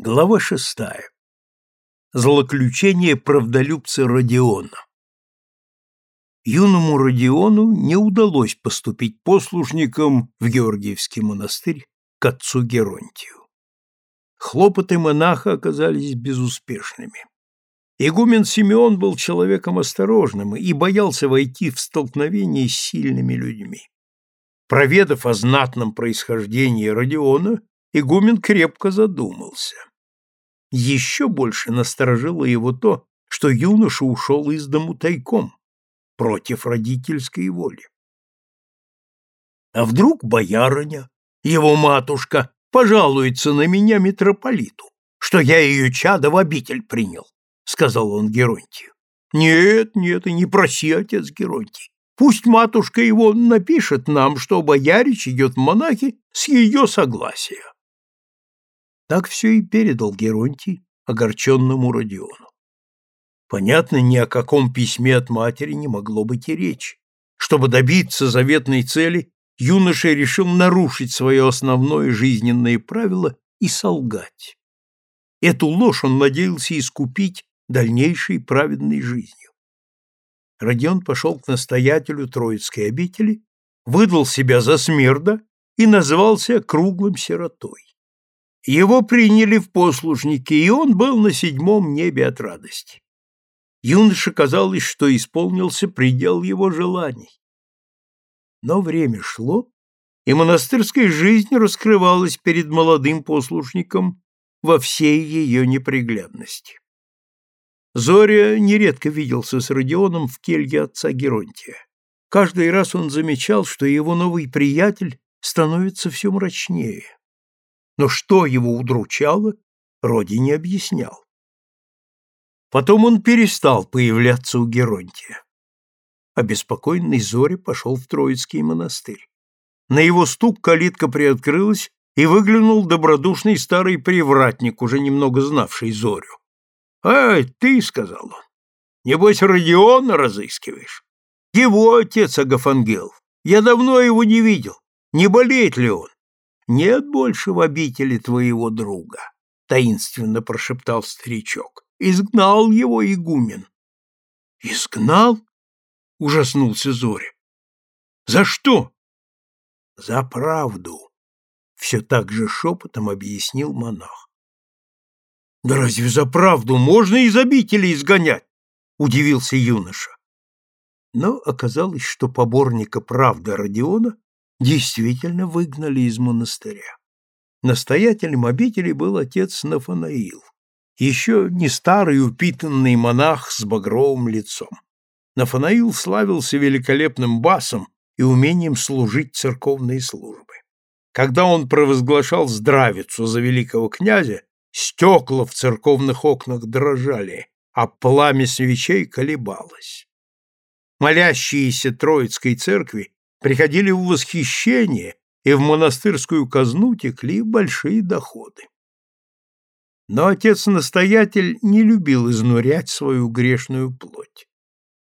Глава шестая. Злоключение правдолюбца Родиона. Юному Родиону не удалось поступить послушником в Георгиевский монастырь к отцу Геронтию. Хлопоты монаха оказались безуспешными. Игумен Симеон был человеком осторожным и боялся войти в столкновение с сильными людьми. Проведав о знатном происхождении Родиона, игумен крепко задумался. Еще больше насторожило его то, что юноша ушел из дому тайком, против родительской воли. А вдруг боярыня, его матушка, пожалуется на меня митрополиту, что я ее чадо в обитель принял, — сказал он Геронтию. Нет, нет, и не проси, отец Геронтий. Пусть матушка его напишет нам, что боярич идет в монахи с ее согласия. Так все и передал Геронтий огорченному Родиону. Понятно, ни о каком письме от матери не могло быть и речи. Чтобы добиться заветной цели, юноша решил нарушить свое основное жизненное правило и солгать. Эту ложь он надеялся искупить дальнейшей праведной жизнью. Родион пошел к настоятелю Троицкой обители, выдал себя за смерда и назвался круглым сиротой. Его приняли в послушники, и он был на седьмом небе от радости. Юноше казалось, что исполнился предел его желаний. Но время шло, и монастырская жизнь раскрывалась перед молодым послушником во всей ее неприглядности. Зоря нередко виделся с Родионом в келье отца Геронтия. Каждый раз он замечал, что его новый приятель становится все мрачнее но что его удручало, Роди не объяснял. Потом он перестал появляться у Геронтия. Обеспокоенный Зоре пошел в Троицкий монастырь. На его стук калитка приоткрылась, и выглянул добродушный старый привратник, уже немного знавший Зорю. — Ай, ты, — сказал он, — небось Родиона разыскиваешь? Его отец Агафангел. Я давно его не видел. Не болеет ли он? Нет больше в обители твоего друга, таинственно прошептал старичок. Изгнал его игумен. Изгнал? ужаснулся Зоря. За что? За правду, все так же шепотом объяснил монах. Да разве за правду можно из обители изгонять? удивился юноша. Но оказалось, что поборника правды Родиона действительно выгнали из монастыря. Настоятелем обители был отец Нафанаил, еще не старый упитанный монах с багровым лицом. Нафанаил славился великолепным басом и умением служить церковные службы. Когда он провозглашал здравицу за великого князя, стекла в церковных окнах дрожали, а пламя свечей колебалось. Молящиеся Троицкой церкви приходили в восхищение, и в монастырскую казну текли большие доходы. Но отец-настоятель не любил изнурять свою грешную плоть.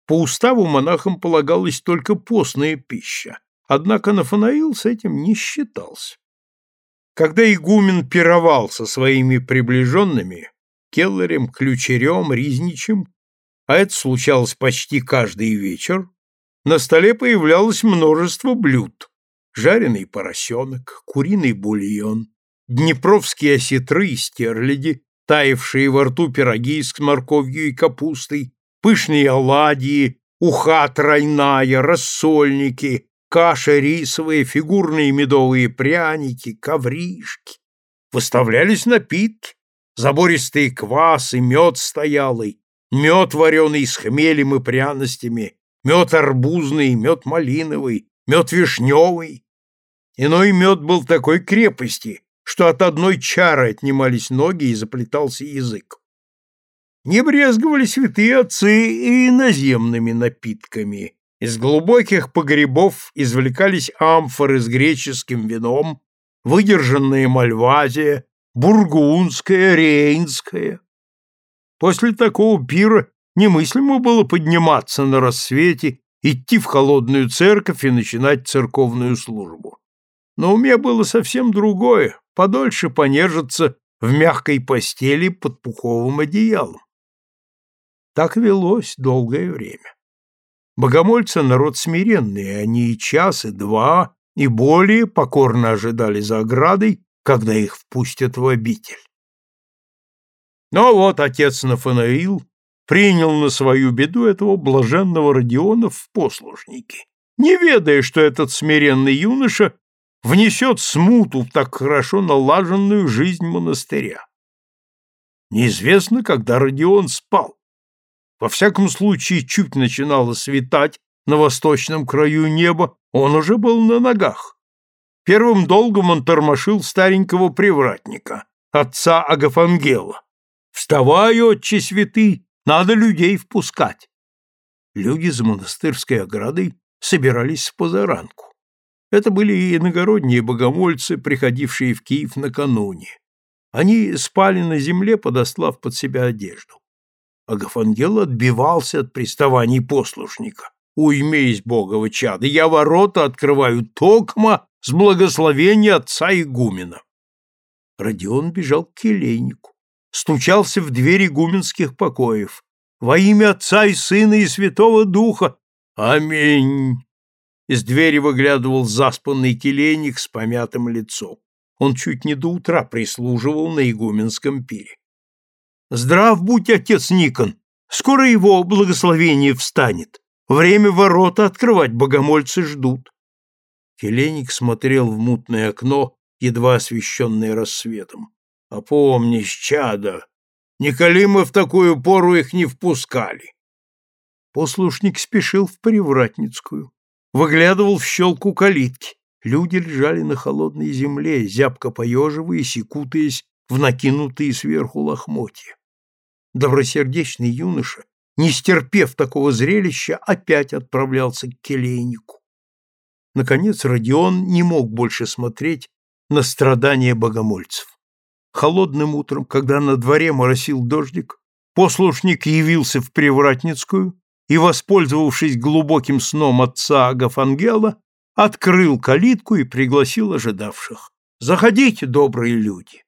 По уставу монахам полагалась только постная пища, однако Нафанаил с этим не считался. Когда игумен пировал со своими приближенными, келлерем, ключерем, ризничем, а это случалось почти каждый вечер, на столе появлялось множество блюд. Жареный поросенок, куриный бульон, днепровские осетры и стерляди, таявшие во рту пироги с морковью и капустой, пышные оладьи, уха тройная, рассольники, каша рисовая, фигурные медовые пряники, ковришки. Выставлялись напитки, забористые квасы, мед стоялый, мед вареный с хмелем и пряностями, мед арбузный, мед малиновый, мед вишневый. Иной мед был такой крепости, что от одной чары отнимались ноги и заплетался язык. Не брезговали святые отцы и иноземными напитками. Из глубоких погребов извлекались амфоры с греческим вином, выдержанная мальвазия, бургундская, рейнская. После такого пира Немыслимо было подниматься на рассвете, идти в холодную церковь и начинать церковную службу. Но у меня было совсем другое, подольше понежиться в мягкой постели под пуховым одеялом. Так велось долгое время. Богомольцы — народ смиренный, они и час, и два, и более покорно ожидали за оградой, когда их впустят в обитель. Но вот отец Нафанаил принял на свою беду этого блаженного Родиона в послушники, не ведая, что этот смиренный юноша внесет смуту в так хорошо налаженную жизнь монастыря. Неизвестно, когда Родион спал. Во всяком случае, чуть начинало светать на восточном краю неба, он уже был на ногах. Первым долгом он тормошил старенького привратника, отца Агафангела. «Вставай, отче святый, надо людей впускать!» Люди за монастырской оградой собирались с позаранку. Это были иногородние богомольцы, приходившие в Киев накануне. Они спали на земле, подослав под себя одежду. Агафангел отбивался от приставаний послушника. «Уймись, богово чада, я ворота открываю токма с благословения отца игумена». Родион бежал к келейнику, стучался в двери игуменских покоев. «Во имя Отца и Сына и Святого Духа! Аминь!» Из двери выглядывал заспанный келейник с помятым лицом. Он чуть не до утра прислуживал на игуменском пире. «Здрав будь, отец Никон! Скоро его благословение встанет. Время ворота открывать богомольцы ждут». Келейник смотрел в мутное окно, едва освещенное рассветом. «Опомнись, чада! Николи мы в такую пору их не впускали!» Послушник спешил в Привратницкую выглядывал в щелку калитки. Люди лежали на холодной земле, зябко поеживаясь и кутаясь в накинутые сверху лохмотья. Добросердечный юноша, не стерпев такого зрелища, опять отправлялся к келейнику. Наконец Родион не мог больше смотреть на страдания богомольцев. Холодным утром, когда на дворе моросил дождик, послушник явился в Привратницкую и, воспользовавшись глубоким сном отца Агафангела, открыл калитку и пригласил ожидавших. «Заходите, добрые люди!»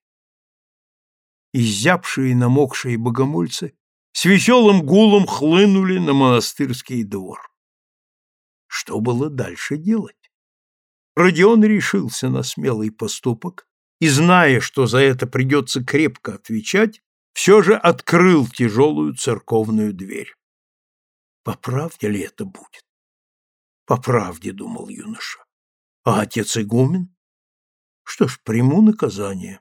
Изябшие и намокшие богомольцы с веселым гулом хлынули на монастырский двор. Что было дальше делать? Родион решился на смелый поступок и, зная, что за это придется крепко отвечать, все же открыл тяжелую церковную дверь. По правде ли это будет? По правде, думал юноша. А отец игумен? Что ж, приму наказание.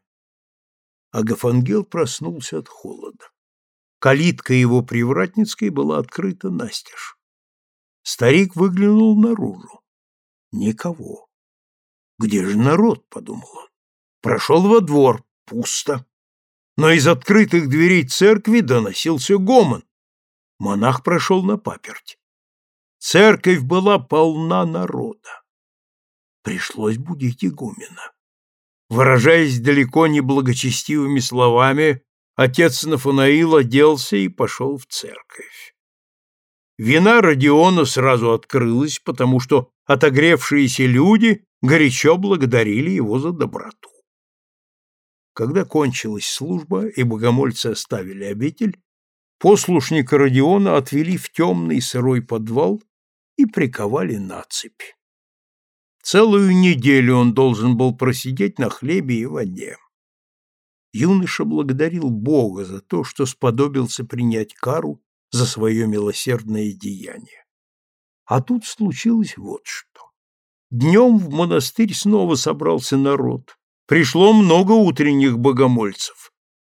Агафангел проснулся от холода. Калитка его привратницкой была открыта настежь. Старик выглянул наружу. Никого. Где же народ, подумал он. Прошел во двор, пусто. Но из открытых дверей церкви доносился гомон. Монах прошел на паперть. Церковь была полна народа. Пришлось будить игумена. Выражаясь далеко не благочестивыми словами, отец Нафанаил оделся и пошел в церковь. Вина Родиона сразу открылась, потому что отогревшиеся люди горячо благодарили его за доброту. Когда кончилась служба и богомольцы оставили обитель, Послушника Родиона отвели в темный сырой подвал и приковали на цепь. Целую неделю он должен был просидеть на хлебе и воде. Юноша благодарил Бога за то, что сподобился принять кару за свое милосердное деяние. А тут случилось вот что. Днем в монастырь снова собрался народ. Пришло много утренних богомольцев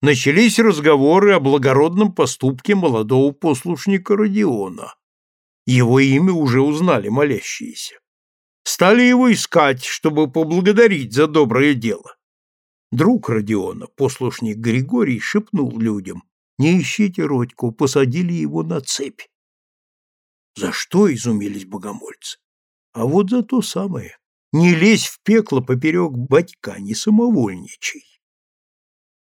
начались разговоры о благородном поступке молодого послушника Родиона. Его имя уже узнали молящиеся. Стали его искать, чтобы поблагодарить за доброе дело. Друг Родиона, послушник Григорий, шепнул людям, «Не ищите Родьку, посадили его на цепь». За что изумились богомольцы? А вот за то самое. Не лезь в пекло поперек батька, не самовольничай.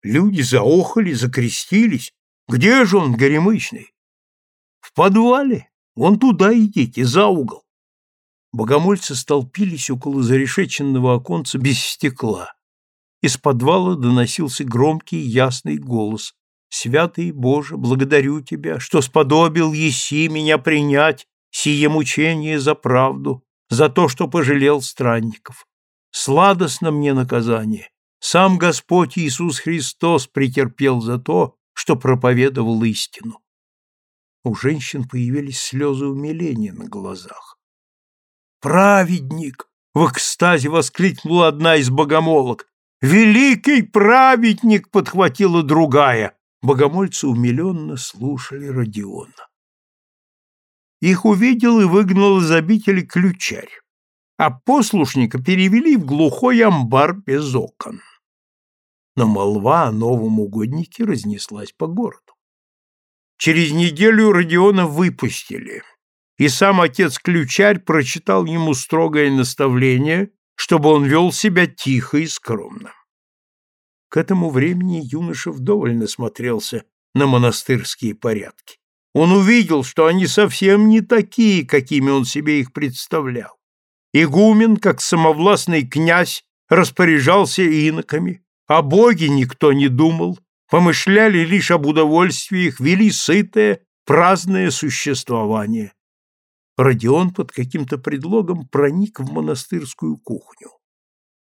Люди заохали, закрестились. Где же он, горемычный? В подвале. Вон туда идите, за угол. Богомольцы столпились около зарешеченного оконца без стекла. из подвала доносился громкий ясный голос. «Святый Боже, благодарю Тебя, что сподобил еси меня принять сие мучение за правду, за то, что пожалел странников. Сладостно мне наказание. Сам Господь Иисус Христос претерпел за то, что проповедовал истину. У женщин появились слезы умиления на глазах. «Праведник!» — в экстазе воскликнула одна из богомолок. «Великий праведник!» — подхватила другая. Богомольцы умиленно слушали Родиона. Их увидел и выгнал из обители ключарь, а послушника перевели в глухой амбар без окон. Но молва о новом угоднике разнеслась по городу. Через неделю Родиона выпустили, и сам отец-ключарь прочитал ему строгое наставление, чтобы он вел себя тихо и скромно. К этому времени юноша вдоволь насмотрелся на монастырские порядки. Он увидел, что они совсем не такие, какими он себе их представлял. Игумен, как самовластный князь, распоряжался иноками, о Боге никто не думал, помышляли лишь об удовольствиях, вели сытое, праздное существование. Родион под каким-то предлогом проник в монастырскую кухню.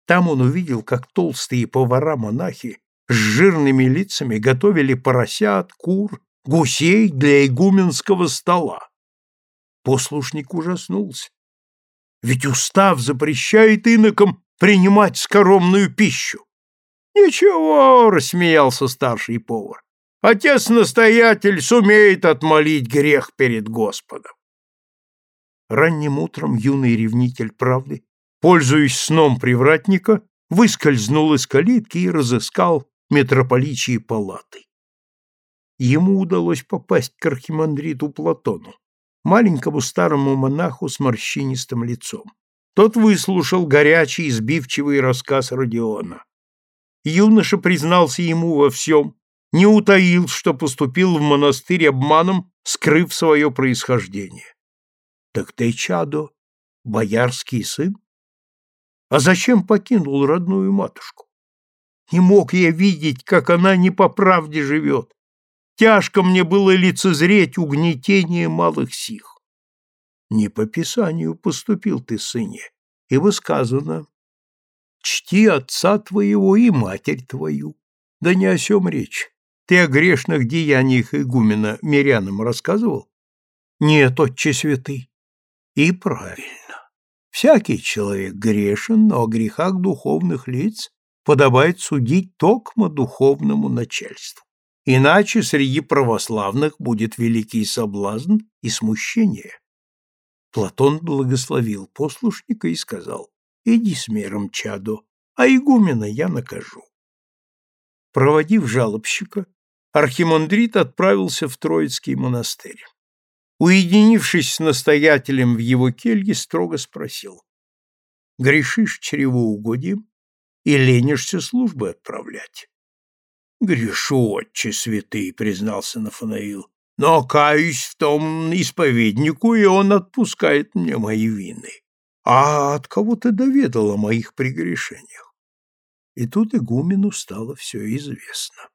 Там он увидел, как толстые повара-монахи с жирными лицами готовили поросят, кур, гусей для игуменского стола. Послушник ужаснулся. Ведь устав запрещает инокам принимать скоромную пищу. «Ничего», — рассмеялся старший повар, — «отец-настоятель сумеет отмолить грех перед Господом». Ранним утром юный ревнитель правды, пользуясь сном привратника, выскользнул из калитки и разыскал митрополичьи палаты. Ему удалось попасть к архимандриту Платону, маленькому старому монаху с морщинистым лицом. Тот выслушал горячий, избивчивый рассказ Родиона. Юноша признался ему во всем, не утаил, что поступил в монастырь обманом, скрыв свое происхождение. Так ты, чадо, боярский сын? А зачем покинул родную матушку? Не мог я видеть, как она не по правде живет. Тяжко мне было лицезреть угнетение малых сих. Не по писанию поступил ты, сыне, ибо сказано, чти отца твоего и матерь твою. Да не о сем речь. Ты о грешных деяниях игумена мирянам рассказывал? Нет, отче святый. И правильно. Всякий человек грешен, но о грехах духовных лиц подобает судить токмо духовному начальству. Иначе среди православных будет великий соблазн и смущение. Платон благословил послушника и сказал, Иди с миром, чадо, а игумена я накажу. Проводив жалобщика, архимандрит отправился в Троицкий монастырь. Уединившись с настоятелем в его келье, строго спросил. «Грешишь чревоугодием и ленишься службы отправлять?» «Грешу, отче святый», — признался Нафанаил, «но каюсь в том исповеднику, и он отпускает мне мои вины». А от кого ты доведал о моих прегрешениях? И тут игумену стало все известно.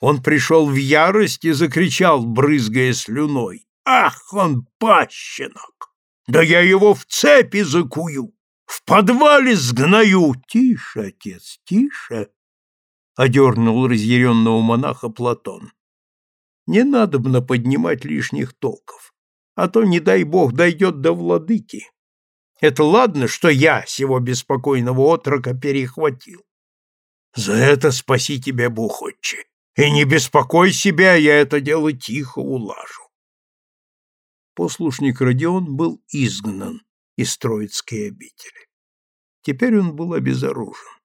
Он пришел в ярость и закричал, брызгая слюной. «Ах, он пащенок! Да я его в цепи закую! В подвале сгною!» «Тише, отец, тише!» — одернул разъяренного монаха Платон. «Не надобно поднимать лишних толков, а то, не дай бог, дойдет до владыки, это ладно, что я сего беспокойного отрока перехватил. За это спаси тебя, Бог, отче, и не беспокой себя, я это дело тихо улажу. Послушник Родион был изгнан из Троицкой обители. Теперь он был обезоружен.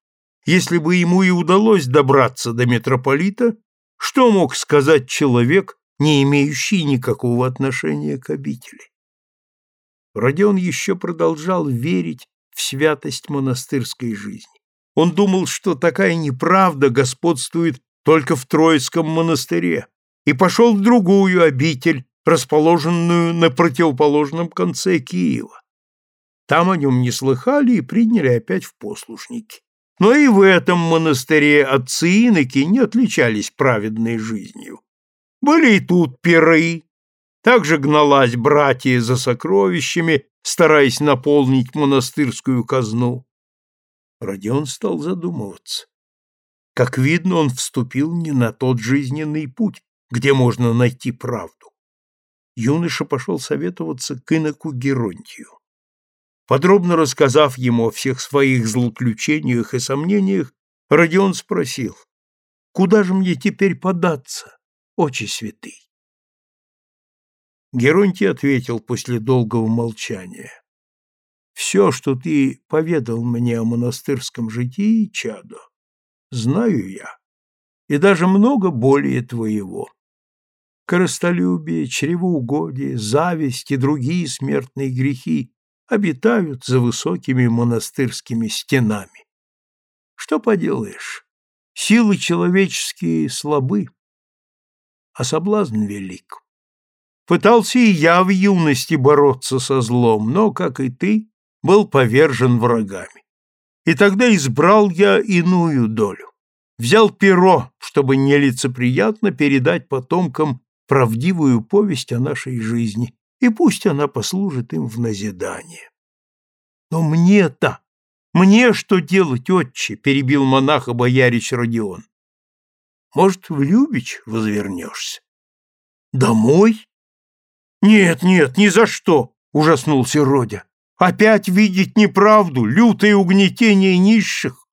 Если бы ему и удалось добраться до митрополита, что мог сказать человек, не имеющий никакого отношения к обители? Родион еще продолжал верить в святость монастырской жизни. Он думал, что такая неправда господствует только в Троицком монастыре, и пошел в другую обитель, расположенную на противоположном конце Киева. Там о нем не слыхали и приняли опять в послушники. Но и в этом монастыре отцы-иноки не отличались праведной жизнью. Были и тут пиры, также гналась братья за сокровищами, стараясь наполнить монастырскую казну. Родион стал задумываться. Как видно, он вступил не на тот жизненный путь, где можно найти правду. Юноша пошел советоваться к иноку Геронтию. Подробно рассказав ему о всех своих злоключениях и сомнениях, Родион спросил, «Куда же мне теперь податься, отче святый?» Геронтий ответил после долгого молчания, «Все, что ты поведал мне о монастырском житии, чадо, знаю я, и даже много более твоего. Коростолюбие, чревоугодие, зависть и другие смертные грехи обитают за высокими монастырскими стенами. Что поделаешь, силы человеческие слабы, а соблазн велик. Пытался и я в юности бороться со злом, но, как и ты, был повержен врагами. И тогда избрал я иную долю. Взял перо, чтобы нелицеприятно передать потомкам правдивую повесть о нашей жизни, и пусть она послужит им в назидание. Но мне-то, мне что делать, отче, перебил монаха боярич Родион. Может, в Любич возвернешься? Домой? Нет, нет, ни за что, ужаснулся Родя. Опять видеть неправду, лютое угнетение низших?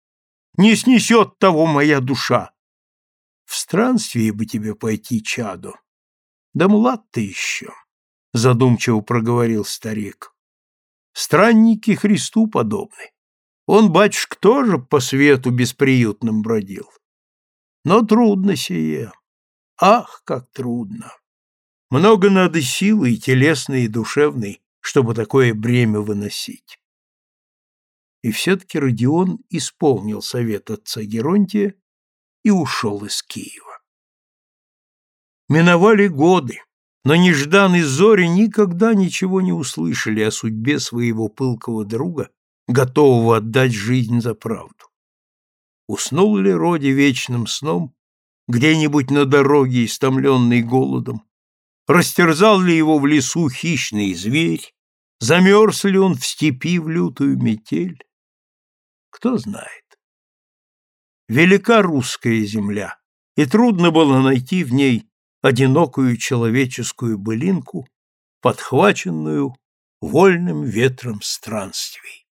Не снесет того моя душа. В странствие бы тебе пойти, чадо. Да млад ты еще задумчиво проговорил старик. Странники Христу подобны. Он, батюшка, тоже по свету бесприютным бродил. Но трудно сие. Ах, как трудно! Много надо силы и телесной, и душевной, чтобы такое бремя выносить. И все-таки Родион исполнил совет отца Геронтия и ушел из Киева. Миновали годы, но Неждан и Зори никогда ничего не услышали о судьбе своего пылкого друга, готового отдать жизнь за правду. Уснул ли Роди вечным сном, где-нибудь на дороге, истомленный голодом? Растерзал ли его в лесу хищный зверь? Замерз ли он в степи в лютую метель? Кто знает. Велика русская земля, и трудно было найти в ней одинокую человеческую былинку, подхваченную вольным ветром странствий.